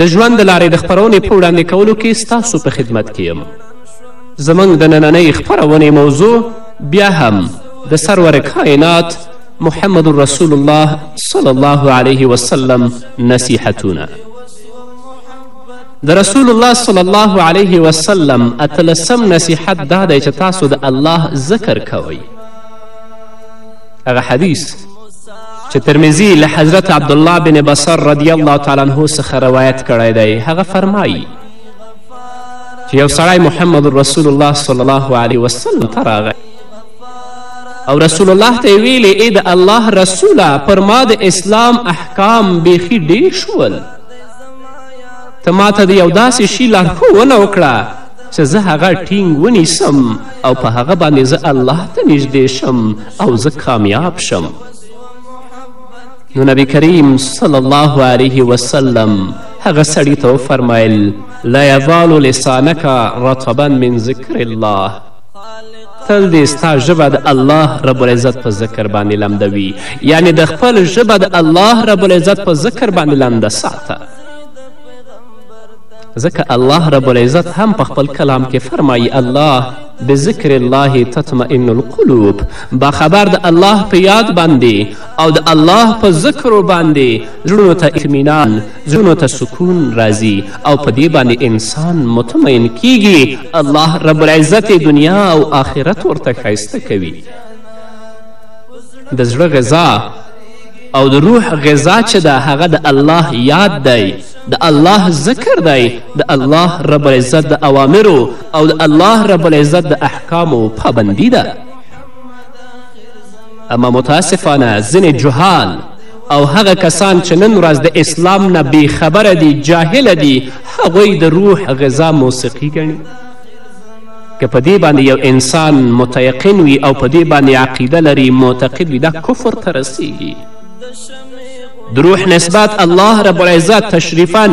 د ژوند د لارې د خپرونې په وړاندې کولو کې ستاسو په خدمت کې یم زموږ د نننۍ خپرونې موضوع بیا هم د سرور کائنات محمد رسول الله صلی الله علیه وسلم نصیحتونه د رسول الله صلی الله علیه وسلم اتلسم نصیحت دا دی چې تاسو د الله ذکر کوئ هغه حدیث چې ترمزي له حضرت عبدالله بن بصر رضی الله تعالی عنه څخه روایت کړی دی هغه فرمایی چې یو سړی محمد رسول الله صلی الله علیه وسلم ته راغی او رسول الله ته یې ویلې ای د الله رسوله پر ما د اسلام احکام بیخي ډیر شول ته ما ته د یو داسې شي لارښوونه وکړه چې زه هغه ټینګ ونیسم او په هغه باندې زه الله ته نږدې شم او زه کامیاب شم نو نبی کریم صلی الله علیه وسلم هغه سړي ته وفرمیل لا یزال لسانک رطبا من ذکر الله تل دې ستا ژبه د الله رب العزت په ذکر باندې لمده وي یعنې د خپل ژبه د الله رب العزت په ذکر باندې لمده ساته ځکه الله رب العزت هم په خپل کلام کې فرمایي الله بذکر الله تطمئن القلوب با خبر د الله په یاد باندې او د الله په ذکرو باندې زړونو ته اطمینان زړونو ته سکون راځي او په دې باندې انسان مطمئن کیږي الله رب العزت دنیا او آخرت ورته ښایسته کوي د زړه غذا او د روح غذا چې ده هغه د الله یاد دی د الله ذکر دی د الله رب العزت د اوامرو او د الله رب العزت د احکامو پابندي ده اما متاسفانه ځینې جهال او هغه کسان چې نن ورځ د اسلام نه بې خبره دي جاهله دي هغوی د روح غذا موسیقي ګڼي که په دې باندې یو انسان متیقن وي او په دې باندې عقیده لري معتقد وي دا کفر ته رسیږي دروح نسبت الله رب العزت تشریفا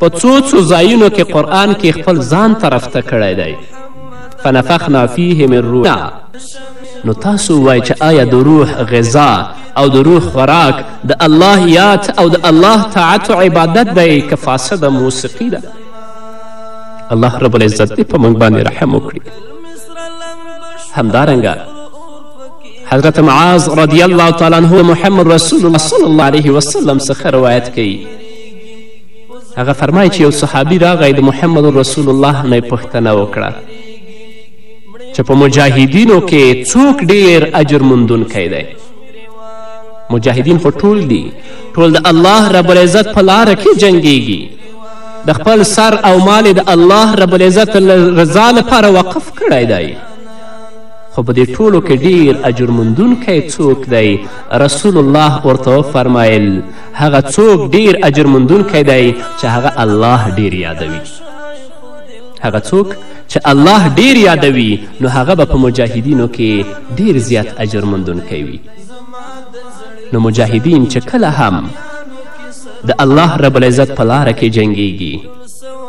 په څو څو ځایونو کې قرآن کې خپل ځان طرف ته کړی دی فنفخنا فیه من روحنا نو تاسو وای چې آیا د روح غذا او د روح خوراک د الله یاد او د الله طاعت و عبادت دی که فاسده موسیقي ده الله رب العزت دې په موږ باندې رحم وکړي همدارنګه حضرت معاذ رضی الله تعالی عنه محمد رسول الله صلی الله علیه وسلم څخه روایت کوي هغه فرمایي چې یو صحابي راغی د محمد رسول الله نه پوښتنه وکړه چې په مجاهدینو کې څوک ډیر اجر موندونکی دی مجاهدین خو ټول دي ټول د الله رب العزت په لاره کې جنګیږي د خپل سر او مال د الله رب العزت رضا لپاره وقف کړی دی خو په دې ټولو کې ډیر اجر موندونکی څوک دی رسول الله ورته وفرمایل هغه څوک ډیر اجر موندونکی دی چې هغه الله ډیر یادوي هغه څوک چې الله ډیر یادوي نو هغه به په مجاهدینو کې ډیر زیات اجر موندونکی وي نو مجاهدین چې کله هم د الله رب العزت په لاره کې جنګیږي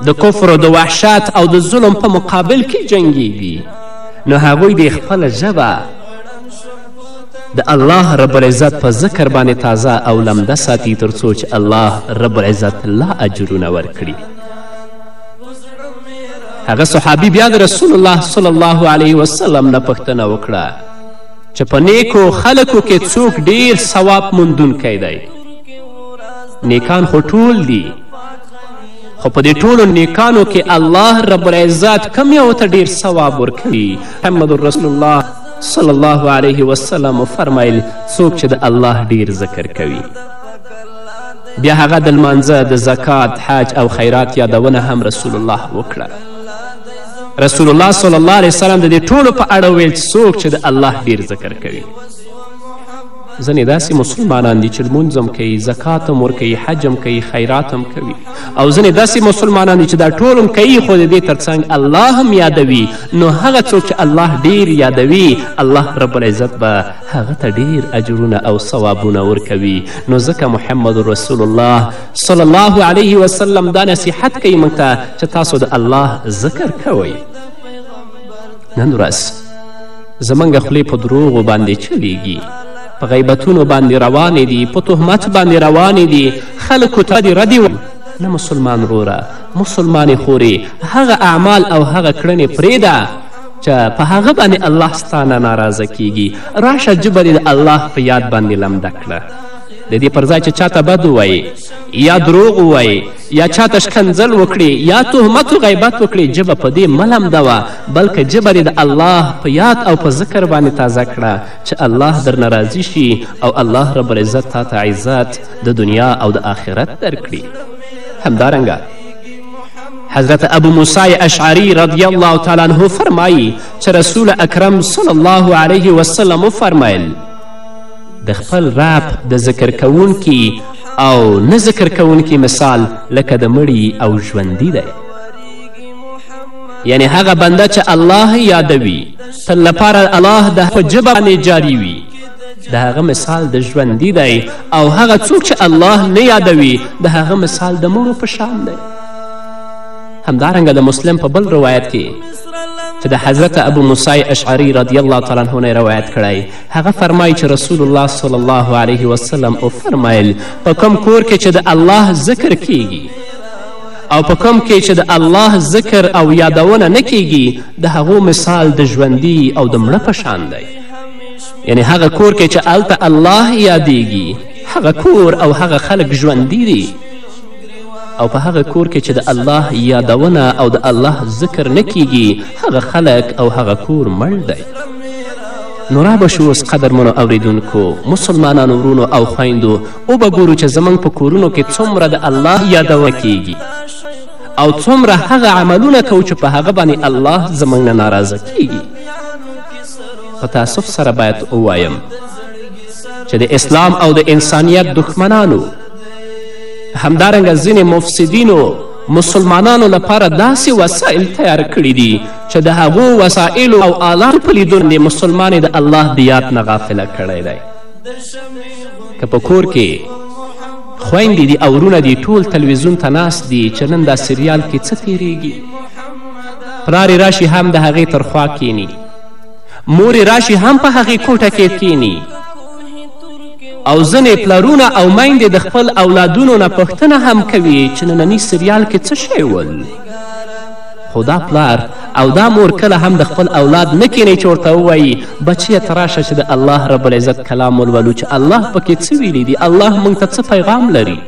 د کفر د وحشت او د ظلم په مقابل کې جنګیږي نو هغوی دې خپله ژبه د الله رب العزت په ذکر باندې تازه او لمده ساتي تر څو چې الله رب العزت لا اجرونه ورکړي هغه صحابي بیا د رسول الله صلی الله علیه وسلم نه پوښتنه وکړه چې په نیکو خلکو کې څوک ډیر ثواب موندونکی دی نیکان خو ټول دي خو په دې ټولو نیکانو کې الله رب العزت کم یو ته ډیر ثواب ورکوي محمد رسول الله صلی الله علیه وسلم فرمایل څوک چې د الله ډیر ذکر کوي بیا هغه د لمانځه د زکات حج او خیرات یادونه هم رسول الله وکړه رسول الله صلی الله علیه وسلم د دې ټولو په اړه ویل څوک چې د الله ډیر ذکر کوي ځنې داسې مسلمانان دي چې لمونځ هم کوي زکات هم ورکوي حج هم کوي خیرات هم کوي او ځنې داسې مسلمانان دي چې دا ټول هم کوي خو د دې ترڅنګ الله هم یادوي نو هغه څوک چې الله ډیر یادوي الله رب العزت به هغه ته ډیر اجرونه او ثوابونه ورکوي نو ځکه محمد رسول الله صلی الله علیه وسلم دا نصیحت کوي موږ ته چې تاسو د الله ذکر کوئ نن ورځ زمونږ خولې په دروغو باندې چلیږي په غیبتونو باندې روانې دي په تهمت باندې روانې دي خلکو ته دې ردې نه مسلمان روره مسلمانې خورې هغه اعمال او هغه کړنې پرېږده چې په هغه باندې الله ستانه ناراضه کیږي راشه جبه دې د الله په یاد باندې لمده کړه د دې پر ځای چې چاته بد ووایې یا دروغ ووایې یا چا ته ښکنځل وکړي یا تهمت و غیبت وکړي ژبه په دې مه لمده وه بلکه ژبه دې د الله په یاد او په ذکر باندې تازه کړه چې الله درنه راضي شي او الله رب العزت تا ته عزت د دنیا او د آخرت درکړي همدارنګه حضرت ابو موسی اشعری رضی الله تعالی عنه فرمایی چې رسول اکرم صلی الله علیه وسلم وفرمیل د خپل رب د ذکر کوونکي او نه ذکر کوونکي مثال لکه د مړي او ژوندي دی یعنی هغه بنده چې الله یادوي تل لپاره الله د په ژبه باندې جاري وي د هغه مثال د ژوندي دی او هغه څوک چې الله نه یادوي د هغه مثال د مړو په شان دی همدارنګه د مسلم په بل روایت کې چې د حضرت ابو موسی اشعری رضی الله تعالی عنه نه روایت کړی هغه فرمایي چې رسول الله صلی الله علیه وسلم وفرمایل په کوم کور کې چې د الله ذکر کیږي او په کوم کې چې د الله ذکر او یادونه نه کیږي د هغو مثال د ژوندي او د مړه په شان دی یعنی هغه کور کې چې هلته الله یادیږي هغه کور او هغه خلک ژوندي دي او په هغه کور کې چې د الله یادونه او د الله ذکر نه کیږي هغه خلک او هغه کور مړ دی نو را به شو اوس قدرمنو اوریدونکو مسلمانانو ورونو او خویندو وبه ګورو چې زموږ په کورونو کې څومره د الله یادونه کیږي او څومره هغه عملونه کوو چې په هغه باندې الله زموږ نه ناراضه کیږي په تاسف سره باید ووایم چې د اسلام او د انسانیت دښمنانو همدارنګه ځینې مفسدینو مسلمانانو لپاره داسې وسایل تیار کړي دي چې د هغو وسایلو او آلاتو په لیدو باندې مسلمان د الله د یاد نه غافله کړی دی که په کور کې خویندې دي او ورونه دي ټول تلویزیون ته ناست دي چې نن دا سریال کې څه تیریږي پلار راشي هم د هغې تر خوا کینی مور راشي هم په هغې کوټه کې کینی او ځینې پلرونه او میندې د خپل اولادونو نه پوښتنه هم کوي چې ننني سریال کې څه شی ول خو دا پلار او دا مور کله هم د خپل اولاد نه کینی چې ورته ووایي بچیه ته راشه چې د الله رب العزت کلام ولولو چې الله پکې څه ویلی دي الله موږ ته څه پیغام لري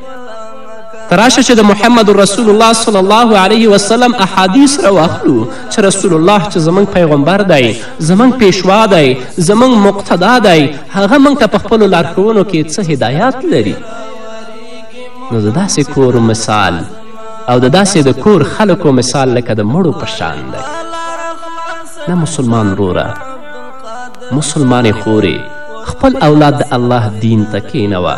ته راشه چې د محمد رسول الله صلی الله علیه وسلم احادیث راواخلو چې رسول الله چې زموږ پیغمبر دی زموږ پیشوا دی زموږ مقتدا دی هغه موږ ته په خپلو لارښوونو کې څه هدایات لري نو د داسې کور مثال او د داسې د کور خلکو مثال لکه د مړو په شان دی نه مسلمان روره مسلمانې خورې خپل اولاد د الله دین ته کینوه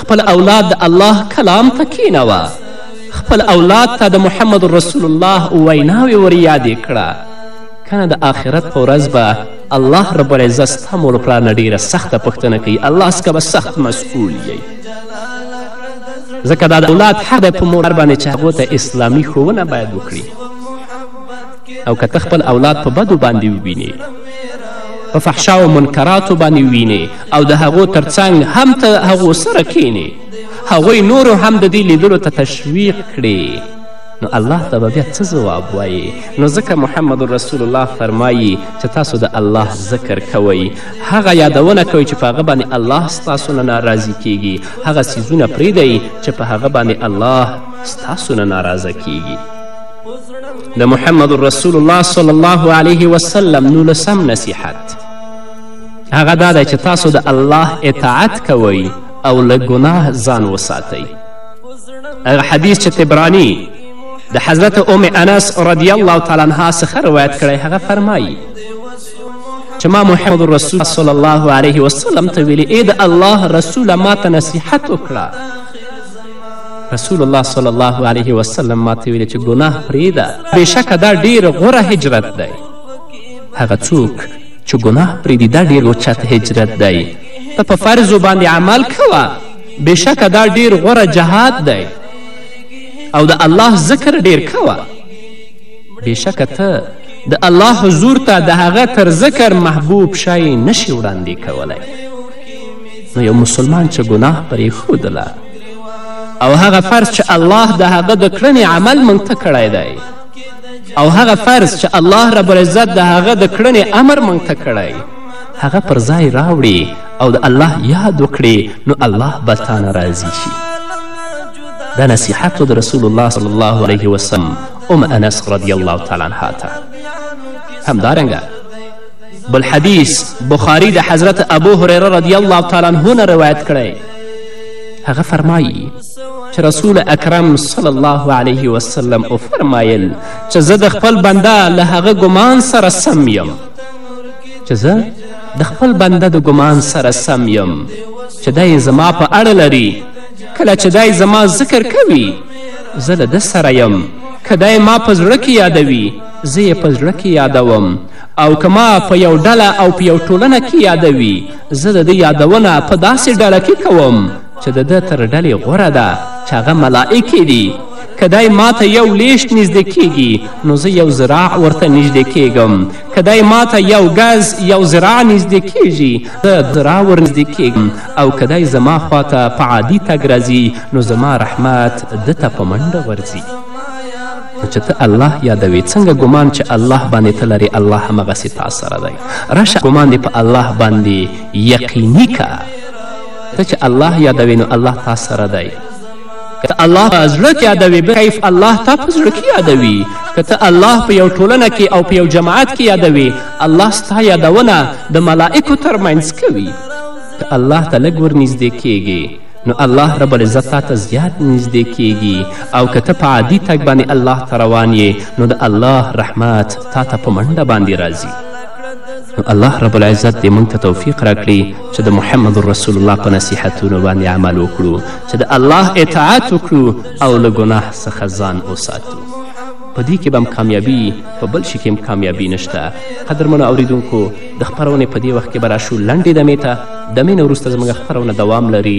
خپل اولاد د الله کلام ته کینوه خپل اولاد ته د محمد رسول الله ویناوې ور یادې کړه کنه د آخرت په ورځ به الله رب العزت ستا مور پلار نه ډیره سخته پوښتنه کوي الله څخه به سخت مسئول یی ځکه دا د اولاد حق دی په مور باندې چې هغو ته اسلامي ښوونه باید وکړي او که ته خپل اولاد په بدو باندې ووینې په فحشا او منکراتو باندې وینې او د هغو ترڅنګ هم ته هغو سره کینې هغوی نورو هم د دې لیدلو ته تشویق کړې نو الله ته به بیا څه ځواب وایي نو ځکه محمد رسول الله فرمایي چې تاسو د الله ذکر کوئ هغه یادونه کوئ چې په هغه باندې الله ستاسو نه ناراضي کیږي هغه څیزونه پریږدئ چې په هغه باندې الله ستاسو نه ناراضه کیږي د محمد رسول الله صلی الله علیه وسلم نولسم نصیحت هغه دا دی چې تاسو د الله اطاعت کوئ او له ګناه ځان وساتئ هغه حدیث چې تبرانی د حضرت ام انس رضی الله تعالی عنها څخه روایت کړی هغه فرمایی چې ما محمد رسول صلی الله علیه وسلم ته ویلي ای د الله رسوله ما ته نصیحت وکړه رسول الله صلی الله علیه وسلم ما ته ویلي چې ګناه پرېږده بېشکه دا ډېر غوره هجرت دی هغه څوک چې ګناه پرېږدي دا ډېر اوچت هجرت دی ته په فرضو باندې عمل کوه بېشکه دا ډېر غوره جهاد دی او د الله ذکر ډېر کوه بېشکه ته د الله حضور ته د هغه تر ذکر محبوب شی نشي وړاندې کولی نو یو مسلمان چې ګناه پرېښودله او هغه فرض چې الله د هغه د کړنې عمل موږ ته کړی دی او هغه فرض چې الله رب العزت د هغه د کړنې امر موږ ته کړی هغه پر ځای راوړي او د الله یاد وکړې نو الله به تا نه راضي شي دا نصیحت و د رسول الله صلی الله علیه وسلم ام انس رضی الله تعالی عنها ته همدارنګه بل حدیث بخاری د حضرت ابو هریره رضی الله تعالی عنه نه روایت کړی هغه فرمایی چې رسول اکرم صلی الله علیه وسلم وفرمایل چې زه د خپل بنده له هغه ګمان سره سم یم چې زه د خپل بنده د ګمان سره سم یم چې دا یې زما په اړه لري کله چې دا زما ذکر کوي زه له ده سره یم که دا ما په زړه کې یادوي زه یې په زړه کې یادوم او که ما په یو ډله او په یو ټولنه کې یادوي زه د ده یادونه په داسې ډله کې کوم چې د ده تر ډلې غوره ده چې هغه ملائکې دي که دی ما ته یو لیشت نږدې کیږي نو زه یو ذراع ورته نږدې کیږم که دی ما ته یو ګز یو ذراع نږدې کیږي زه ذراع ورنږدې کیږم او که دی زما خواته په عادي تګ راځي نو زما رحمت ده ته په منډه ورځي نو چې ته الله یادوې څنګه ګمان چې الله باندې ته لرې الله همغسې تا سره دی راشه ګمان دې په الله باندې یقیني که ته چې الله یادوې نو الله تا سره دی که ته الله په زړه کې یادوې کیف الله تا په زړه کې یادوي که ته الله په یو ټولنه کې او په یو جماعت کې یادوې الله ستا یادونه د ملائکو ترمنځ کوي که الله ته لږ ورنږدې کیږي نو الله رب العزت تا ته زیات نږدې کیږي او که ته په عادي تګ باندې الله ته روان یې نو د الله رحمت تا ته په منډه باندې راځي نو الله رب العزت دې موږ ته توفیق راکړي چې د محمد رسول الله په نصیحتونو باندې عمل وکړو چې د الله اطاعت وکړو او له ګناه څخه ځان وساتو په دې کې به هم کامیابي په بل شي کې هم کامیابي نشته قدرمنو اوریدونکو د خپرونې په دې وخت کې به راشو لنډې دمې ته دمې نه وروسته زموږ خپرونه دوام لري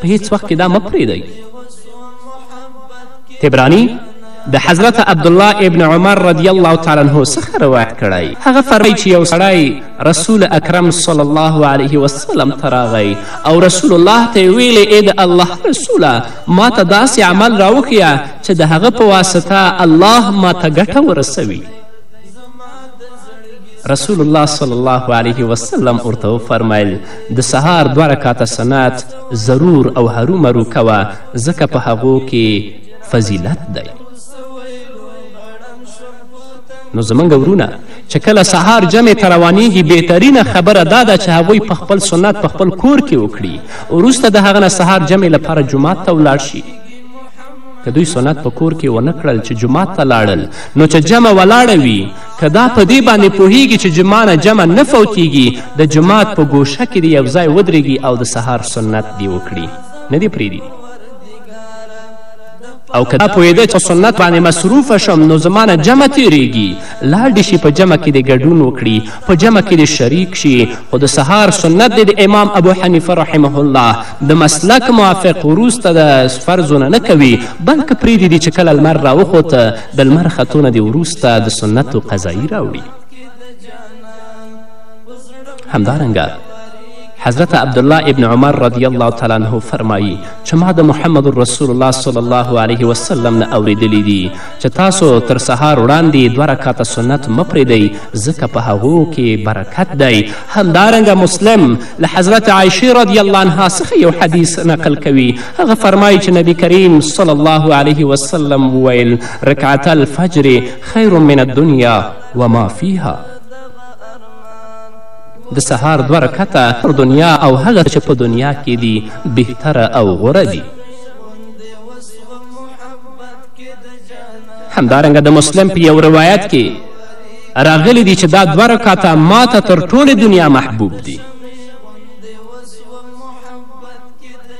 په هیڅ وخت کې دا مه پرېږدئ تبرانی د حضرت عبدالله ابن عمر رضی الله تعالی عنه څخه روایت کړی هغه فرمایي چې یو سړی رسول اکرم صلی الله علیه وسلم ته راغی او رسول الله ته یې ویلې ای د الله رسوله ما ته داسې عمل راوښیه چې د هغه په واسطه الله ما ته ګټه ورسوي رسول الله صلی الله علیه وسلم ورته وفرمیل د سهار دوه رکاته سنت ضرور او هرومرو کوه ځکه په هغو کې فضیلت دی نو زموږ ورونه چې کله سهار جمع ته روانیږي بهترینه خبره دا ده چې هغوی په خپل سنت په خپل کور کې وکړي وروسته د هغه نه سهار جمع لپاره جومات ته ولاړ شي که دوی سنت په کور کې ونه کړل چې جومات ته لاړل نو چې جمع ولاړه وي که دا په دې باندې پوهیږي چې جمعه نه جمع نه فوتیږي د جومات په ګوشه کې دې یو ځای ودرېږي او د سهار سنت دې وکړي نه دې پرېږدي او که دا پوهېده چې سنت باندې مصروفه شم نو زما نه جمع تیریږي لاړ دې شي په جمع کې دې ګډون وکړي په جمع کې دې شریک شي خو د سهار سنت دې د امام ابو حنیفه رحمه الله د مسلک موافق وروسته د فرضونه نه کوي بلکې پرېږدي دې چې کله لمر راوخوته د لمر ختو نه دې وروسته د سنتو قضایی راوړي همدارنګه حضرت عبدالله ابن عمر رضی الله تعالی عنه فرمایی چې ما د محمد رسول الله صلی الله علیه وسلم نه اوریدلی دي چې تاسو تر سهار وړاندې دوه رکاته سنت مه پرېږدئ ځکه په هغو کې برکت دی همدارنګه مسلم له حضرت عایشې رضی الله عنها څخه یو حدیث نقل کوي هغه فرمایي چې نبی کریم صلی الله علیه وسلم وویل رکعت الفجر خیر من الدنیا وما فیها د سهار دوه رکعته پر دنیا او هغه چې په دنیا کې دي بهتره او غوره دي همدارنګه د مسلم په یو روایت کې راغلي دي چې دا دوه رکاته ماته تر ټولې دنیا محبوب دي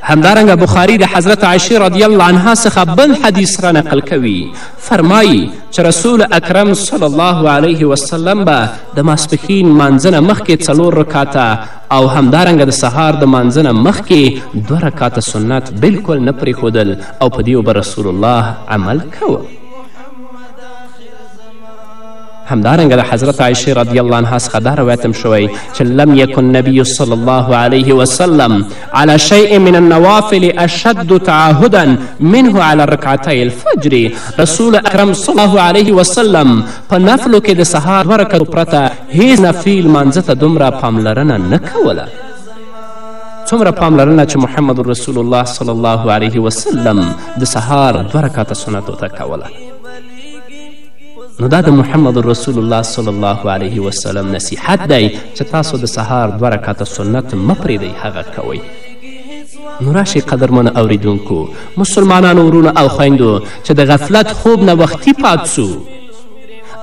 همدارنګه بخاري د حضرت عایشې رضی الله عنها څخه بل حدیث را نقل کوي فرمایی چې رسول اکرم صلی الله علیه وسلم به د ماسپښین مانځنه مخکې څلور رکاته او همدارنګه د سهار د مانځنه مخکې دوه رکاته سنت بلکل نه پرېښودل او په دې به رسول الله عمل کوه همدارنګه د حضرت عایشه رضی الله عنها څخه دا روایت هم شوی چې لم یکن نبی صلی الله علیه وسلم على شیء من النوافل اشد تعاهدا منه على رکعتي الفجر رسول اکرم صلی الله علیه وسلم په نفلو کې د سهار دوه رکعتو پرته هیڅ نفیل لمانځه ته دومره پاملرنه نه کوله څومره پاملرنه چې محمد رسول الله صلی الله علیه وسلم د سهار دوه رکعته سنتو ته کوله نو دا د محمد رسول الله صلی الله علیه وسلم نصیحت دی چې تاسو د سهار دوه رکعته سنت مه پرېږدئ هغه کوئ نو راشئ قدرمنو اوریدونکو مسلمانانو ورونو او خویندو چې د غفلت خوب نه وختي پاڅو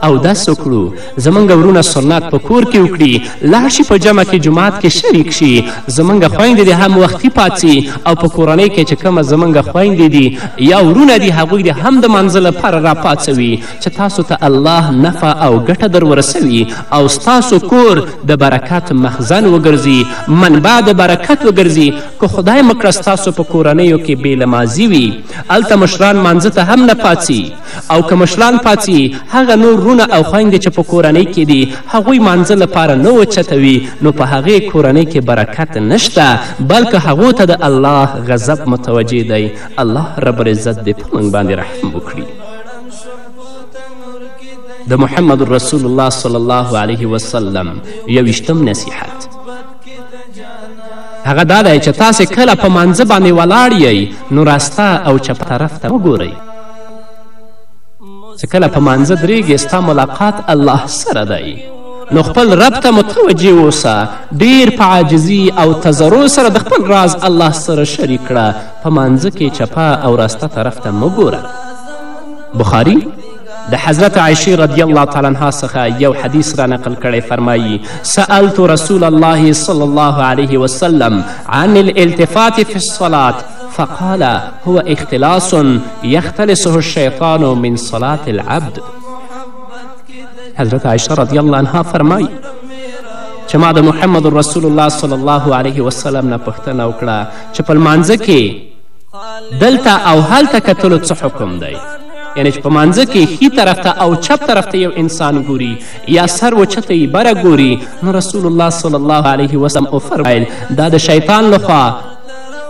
او داسې وکړو زمونږ ورونه سنت په کور کې وکړي لاړ شي په جمع کې جماعت کې شریک شي زمونږ خویندې دې هم وختي پاڅي او په کورنۍ کې چې کومه زمونږ خویندې دي یا ورونه دي هغوی دې هم د مانځه لپاره راپاڅوي چې تاسو ته الله نفع او ګټه در ورسوي او ستاسو کور د برکت مخزن وګرځي منبع د برکت وګرځي که خدای مکړه ستاسو په کورنیو کې بې لمازي وي هلته مشران مانځه ته هم نه پاڅي او که مشران پاڅي هغه نور ورونه او خویندې چې په کورنۍ کې دي هغوی مانځه لپاره نه اوچتوي نو په هغې کورنۍ کې برکت نشته بلکه هغو ته د الله غضب متوجه دی الله رب العزت دې په موږ باندې رحم وکړي د محمد رسول الله صلی الله علیه وسلم یویشتم نصیحت هغه دا دی چې تاسې کله په مانځه باندې ولاړ یئ نو راسته او چپ طرف ته وګورئ چې کله په مانځه درېږې ستا ملاقات الله سره دی نو خپل رب ته متوجه اوسه ډیر په عاجزي او تضرع سره د خپل راز الله سره شریک کړه په مانځه کې چپه او راسته طرف ته مه ګوره بخاري د حضرت عایشې رضی الله تعالی عنها څخه یو حدیث را نقل کړی فرمایی سألت رسول الله صلی الله علیه وسلم عن الالتفات فی الصلاة فقال هو اختلاس یختلسه الشیطان من صلاة العبد حضرت عایشه رضی الله عنها فرمایي چې ما د محمد رسول الله صلی الله علیه وسلم نه پوښتنه وکړه چې په لمانځه کې دلته او هلته کتلو څه حکم دی یعنی چې په مانځه کې ښي طرف ته او چپ طرف ته یو انسان ګوري یا سر وچته یې بره ګوري نو رسول الله صلی الله علیه وسلم وفرمایل دا د شیطان لخوا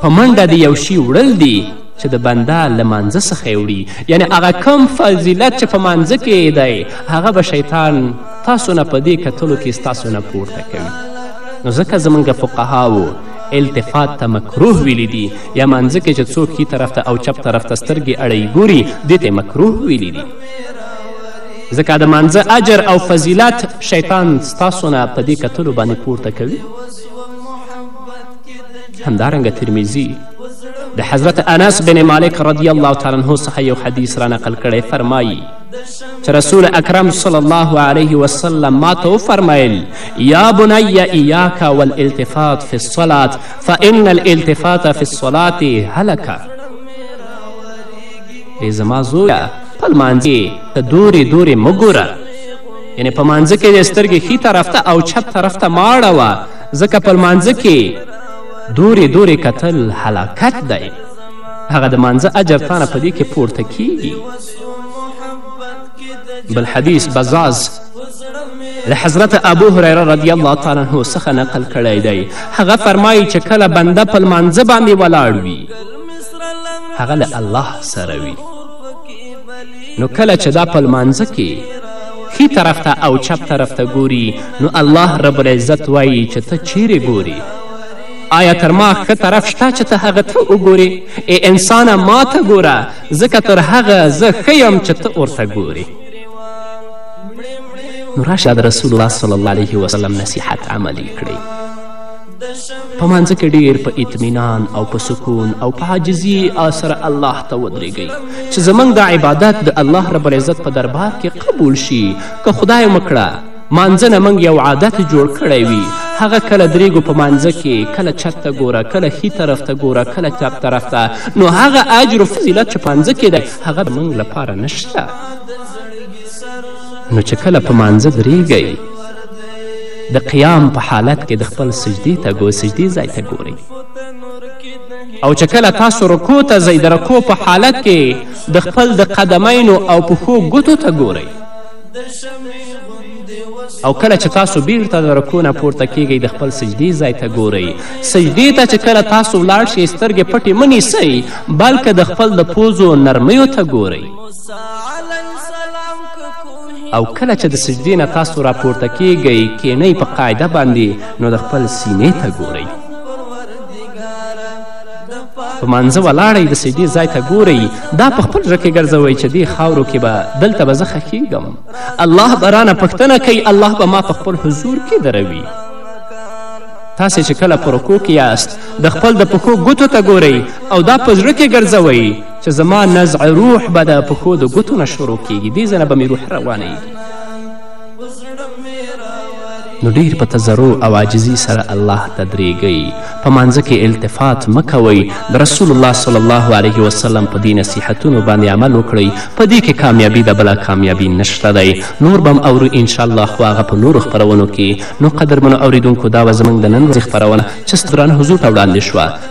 په منډه د یو شي وړل دي چې د بنده له مانځه څخه یې وړي یعنې هغه کم فضیلت چې په مانځه کې یې دی هغه به شیطان تاسو نه په دې کتلو کې ستاسو نه پورته کوي نو ځکه زموږ فقهاو التفات ته مکروه ویلی دي یا مانځه کې چې څوک ښي طرف ته او چپ طرف ته سترګې اړی ګوري دې ته مکروه ویلی دي ځکه د مانځه اجر او فضیلت شیطان ستاسو نه په دې کتلو باندې پورته کوي همدارنګه ترمیزي د حضرت انس بن مالک رضی الله تعالی عنه څخه یو حدیث را نقل کړی فرمایی چې رسول اکرم صلی الله علیه وسلم ما ته وفرمیل یا بنی ایاک والالتفات فی الصلاة فان الالتفات فی الصلاة هلکه ای زما زویه په لمانځې ته دورې دورې مه ګوره یعنې په مانځه کې دې سترګې ښي طرف ته او چپ طرف ته ماړه وه ځکه په لمانځه کې دورې دورې کتل هلاکت دی هغه د مانځه اجر تانه په دې کې پورته کیږي بل حدیث بزاز له حضرت ابو هریره رضی الله تعالی عنه څخه نقل کړی دی هغه فرمایي چې کله بنده په لمانځه باندې ولاړ وي هغه له الله سره وي نو کله چې دا په لمانځه کې ښي طرف ته او چپ طرف ته ګوري نو الله رب العزت وایي چې ته چیرې ګوري آیا تر ما ښه طرف شته چې ته هغه ته وګورې ای انسانه ما ته ګوره ځکه تر هغه زه ښه یم چې ته ورته ګورې نو راشه د رسول الله صلی الله علیه وسلم نصیحت عملی کړئ په مانځه کې ډیر په اطمینان او په سکون او په عاجزي سره الله ته ودرېږئ چې زموږ دا عبادت د الله رب العزت په دربار کې قبول شي که خدای مکړه مانځه نه موږ یو عادت جوړ کړی وي هغه کله درېږو په مانځه کې کله چت ته ګوره کله ښي طرف ته ګوره کله چپ طرف ته نو هغه اجر و فضیلت چې پانځه کې دی هغه موږ لپاره نشته نو چې کله په مانځه درېږئ د قیام په حالت کې د خپل سجدې ته ګو سجدې ځای ته ګورئ او چې کله تاسو رکو ته ځئ د رکو په حالت کې د خپل د قدمینو او پښو ګوتو ته ګورئ او کله چې تاسو بیرته د رکو نه پورته کیږئ د خپل سجدې ځای ته ګورئ سجدې ته چې کله تاسو ولاړ شئ سترګې پټې مه نیسئ بلکې د خپل د پوزو نرمیو ته ګورئ او کله چې د سجدې نه تاسو راپورته کیږئ کینئ په قاعده باندې نو د خپل سینې ته ګورئ په مانځه ولاړئ د سجدې ځای ته ګورئ دا په خپل زړه کې ګرځوئ چې دې خاورو کې به دلته به زه ښخیږم الله به رانه پوښتنه کوي الله به ما په خپل حضور کې دروي تاسې چې کله په رکو کې یاست د خپل د پښو ګوتو ته ګورئ او دا په زړه کې ګرځوئ چې زما نزع روح به د پښو د ګوتو نه شروع کیږي دې ځای نه به مې روح روانیږي نو ډیر په تضرع او عاجزي سره الله ته درېږئ په مانځه کې التفات مه کوئ د رسول الله صلی الله علیه وسلم په دې نصیحتونو باندې عمل وکړئ په دې کې کامیابي د بله کامیابي نشته دی نور به هم اورو انشاءالله خو هغه په نورو خپرونو کې نو قدرمنو اورېدونکو دا وه زموږ د نن ورځې خپرونه چې ستران حضور ته وړاندې شوه